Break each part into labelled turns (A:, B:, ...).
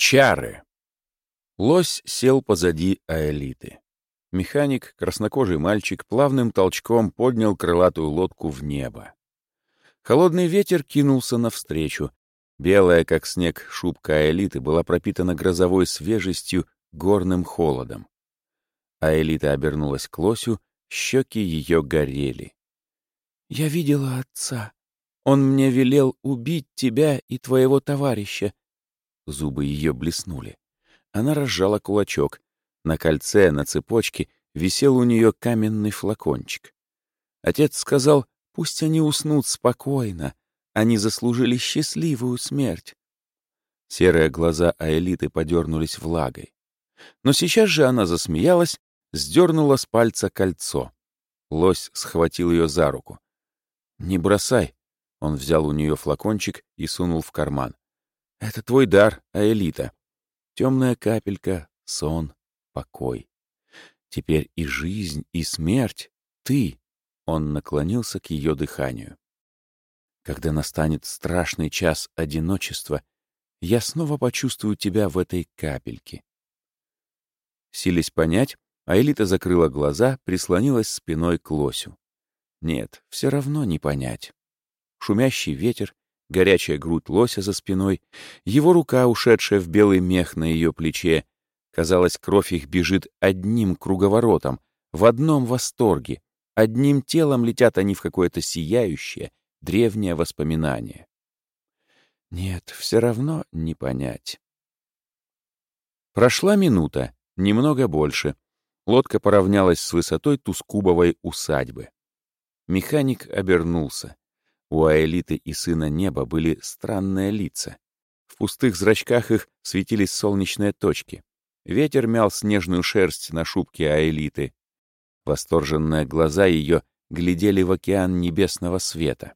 A: Чары. Лось сел позади Аэлиты. Механик, краснокожий мальчик, плавным толчком поднял крылатую лодку в небо. Холодный ветер кинулся навстречу. Белая, как снег, шубка Аэлиты была пропитана грозовой свежестью, горным холодом. Аэлита обернулась к лосю, щеки ее горели. «Я видела отца. Он мне велел убить тебя и твоего товарища». Зубы ее блеснули. Она разжала кулачок. На кольце, на цепочке висел у нее каменный флакончик. Отец сказал, пусть они уснут спокойно. Они заслужили счастливую смерть. Серые глаза Аэлиты подернулись влагой. Но сейчас же она засмеялась, сдернула с пальца кольцо. Лось схватил ее за руку. «Не бросай!» Он взял у нее флакончик и сунул в карман. «Это твой дар, Аэлита. Темная капелька, сон, покой. Теперь и жизнь, и смерть — ты!» Он наклонился к ее дыханию. «Когда настанет страшный час одиночества, я снова почувствую тебя в этой капельке». Сились понять, Аэлита закрыла глаза, прислонилась спиной к лосю. Нет, все равно не понять. Шумящий ветер, горячая грудь лося за спиной, его рука, ушедшая в белый мех на ее плече. Казалось, кровь их бежит одним круговоротом, в одном восторге. Одним телом летят они в какое-то сияющее, древнее воспоминание. Нет, все равно не понять. Прошла минута, немного больше. Лодка поравнялась с высотой Тускубовой усадьбы. Механик обернулся. У Аэлиты и Сына Неба были странные лица. В пустых зрачках их светились солнечные точки. Ветер мял снежную шерсть на шубке Аэлиты. Восторженные глаза ее глядели в океан небесного света.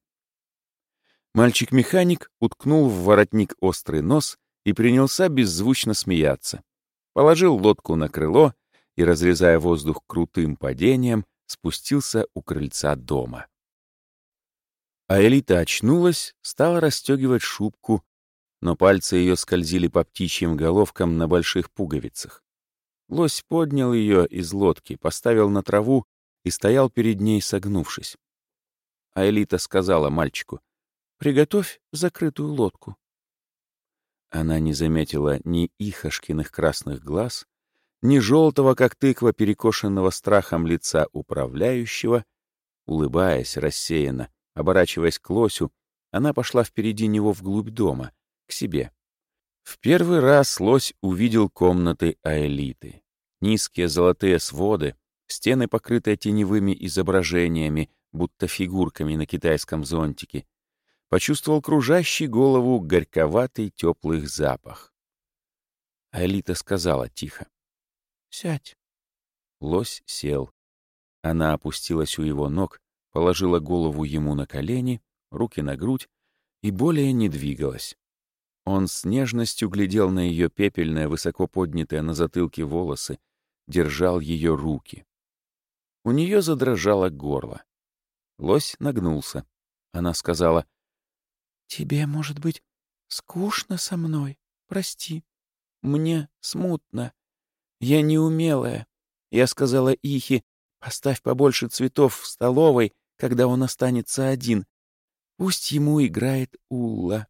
A: Мальчик-механик уткнул в воротник острый нос и принялся беззвучно смеяться. Положил лодку на крыло и, разрезая воздух крутым падением, спустился у крыльца дома. А Элита очнулась, стала расстегивать шубку, но пальцы ее скользили по птичьим головкам на больших пуговицах. Лось поднял ее из лодки, поставил на траву и стоял перед ней, согнувшись. А Элита сказала мальчику, «Приготовь закрытую лодку». Она не заметила ни Ихошкиных красных глаз, ни желтого, как тыква, перекошенного страхом лица управляющего, улыбаясь рассеянно, оборачиваясь к лосю, она пошла впереди него вглубь дома, к себе. В первый раз лось увидел комнаты Аэлиты. Низкие золотые своды, стены, покрытые теневыми изображениями, будто фигурками на китайском зонтике. Почувствовал кружащий голову горьковатый теплый запах. Аэлита сказала тихо. Сядь. Лось сел. Она опустилась у его ног, положила голову ему на колени, руки на грудь и более не двигалась. Он с нежностью глядел на ее пепельное, высоко поднятое на затылке волосы, держал ее руки. У нее задрожало горло. Лось нагнулся. Она сказала, «Тебе, может быть, скучно со мной? Прости. Мне смутно. Я неумелая. Я сказала Ихе, поставь побольше цветов в столовой, когда он останется один. Пусть ему играет Улла.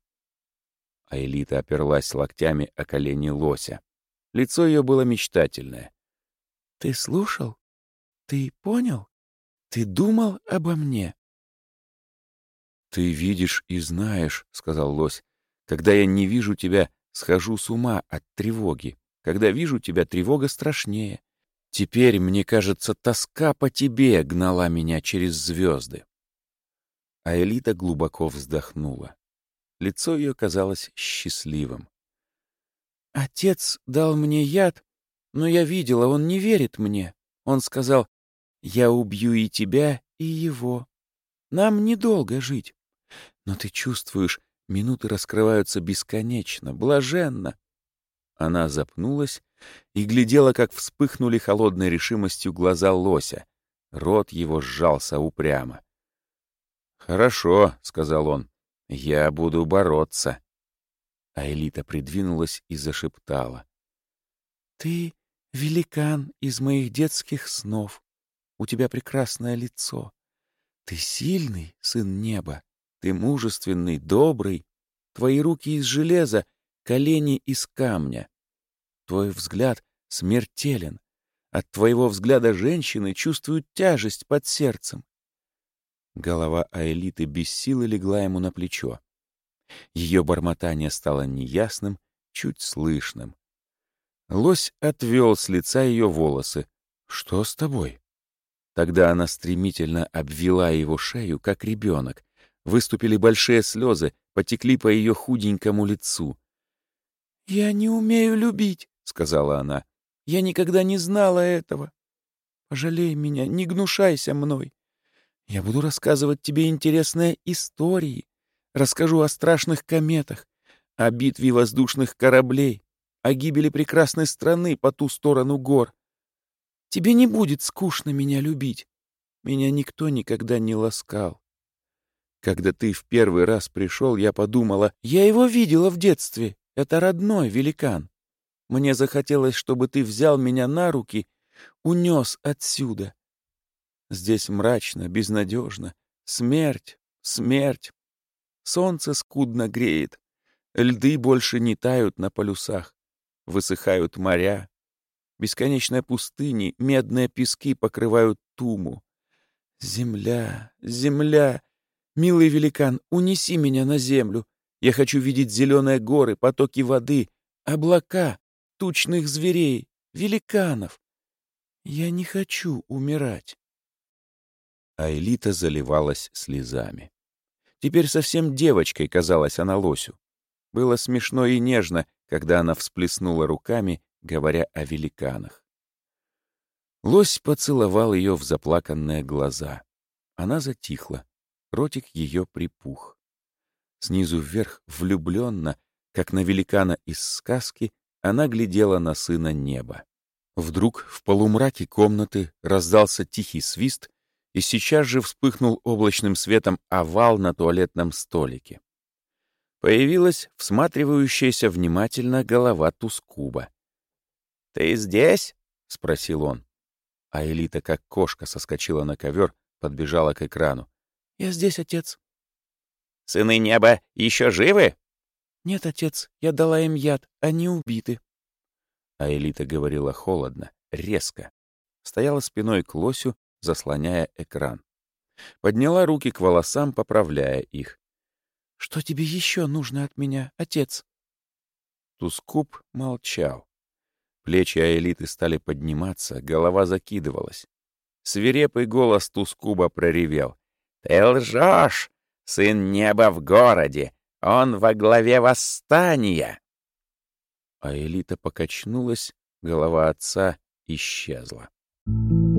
A: А Элита оперлась локтями о колени лося. Лицо ее было мечтательное. «Ты слушал? Ты понял? Ты думал обо мне?» «Ты видишь и знаешь», — сказал лось. «Когда я не вижу тебя, схожу с ума от тревоги. Когда вижу тебя, тревога страшнее. Теперь, мне кажется, тоска по тебе гнала меня через звезды. А Элита глубоко вздохнула. Лицо ее казалось счастливым. «Отец дал мне яд, но я видела, он не верит мне. Он сказал, я убью и тебя, и его. Нам недолго жить. Но ты чувствуешь, минуты раскрываются бесконечно, блаженно. Она запнулась и глядела, как вспыхнули холодной решимостью глаза лося. Рот его сжался упрямо. «Хорошо», — сказал он, — «я буду бороться». А Элита придвинулась и зашептала.
B: «Ты великан из моих детских снов. У тебя прекрасное лицо. Ты сильный, сын неба. Ты мужественный, добрый. Твои руки из железа, колени из камня. Твой взгляд смертелен. От твоего взгляда женщины чувствуют тяжесть под сердцем. Голова Аэлиты без силы легла ему на плечо. Ее бормотание стало неясным, чуть слышным. Лось отвел с лица ее волосы. «Что с тобой?» Тогда она стремительно обвела его шею, как ребенок. Выступили большие слезы, потекли по ее худенькому лицу. «Я не умею любить», — сказала она. «Я никогда не знала этого. Пожалей меня, не гнушайся мной. Я буду рассказывать тебе интересные истории. Расскажу о страшных кометах, о битве воздушных кораблей, о гибели прекрасной страны по ту сторону гор. Тебе не будет скучно меня любить. Меня никто никогда не ласкал. Когда ты в первый раз пришел, я подумала, я его видела в детстве. Это родной великан. Мне захотелось, чтобы ты взял меня на руки, унес отсюда. Здесь мрачно, безнадежно. Смерть, смерть. Солнце скудно греет. Льды больше не тают на полюсах. Высыхают моря. Бесконечные пустыни, медные пески покрывают туму. Земля, земля! Милый великан, унеси меня на землю. Я хочу видеть зеленые горы, потоки воды, облака, тучных зверей, великанов. Я не хочу умирать. А Элита заливалась слезами. Теперь совсем девочкой казалась она лосю. Было смешно и нежно, когда она всплеснула руками говоря о великанах. Лось поцеловал ее в заплаканные глаза. Она затихла, ротик ее припух. Снизу вверх, влюбленно, как на великана из сказки, она глядела на сына неба. Вдруг в полумраке комнаты раздался тихий свист, и сейчас же вспыхнул облачным светом овал на туалетном столике. Появилась всматривающаяся внимательно голова Тускуба. «Ты здесь?» — спросил он. А Элита, как кошка, соскочила на ковер, подбежала к экрану. «Я здесь, отец». «Сыны неба еще живы?» «Нет, отец, я дала им яд, они убиты». А Элита говорила холодно, резко. Стояла спиной к лосю, заслоняя экран. Подняла руки к волосам, поправляя их. «Что тебе еще нужно от меня, отец?» Тускуп молчал. Плечи Аэлиты стали подниматься, голова закидывалась. Свирепый голос Тускуба проревел. «Ты лжешь! Сын неба в городе! Он во главе восстания!» А Элита покачнулась, голова отца исчезла. Thank you.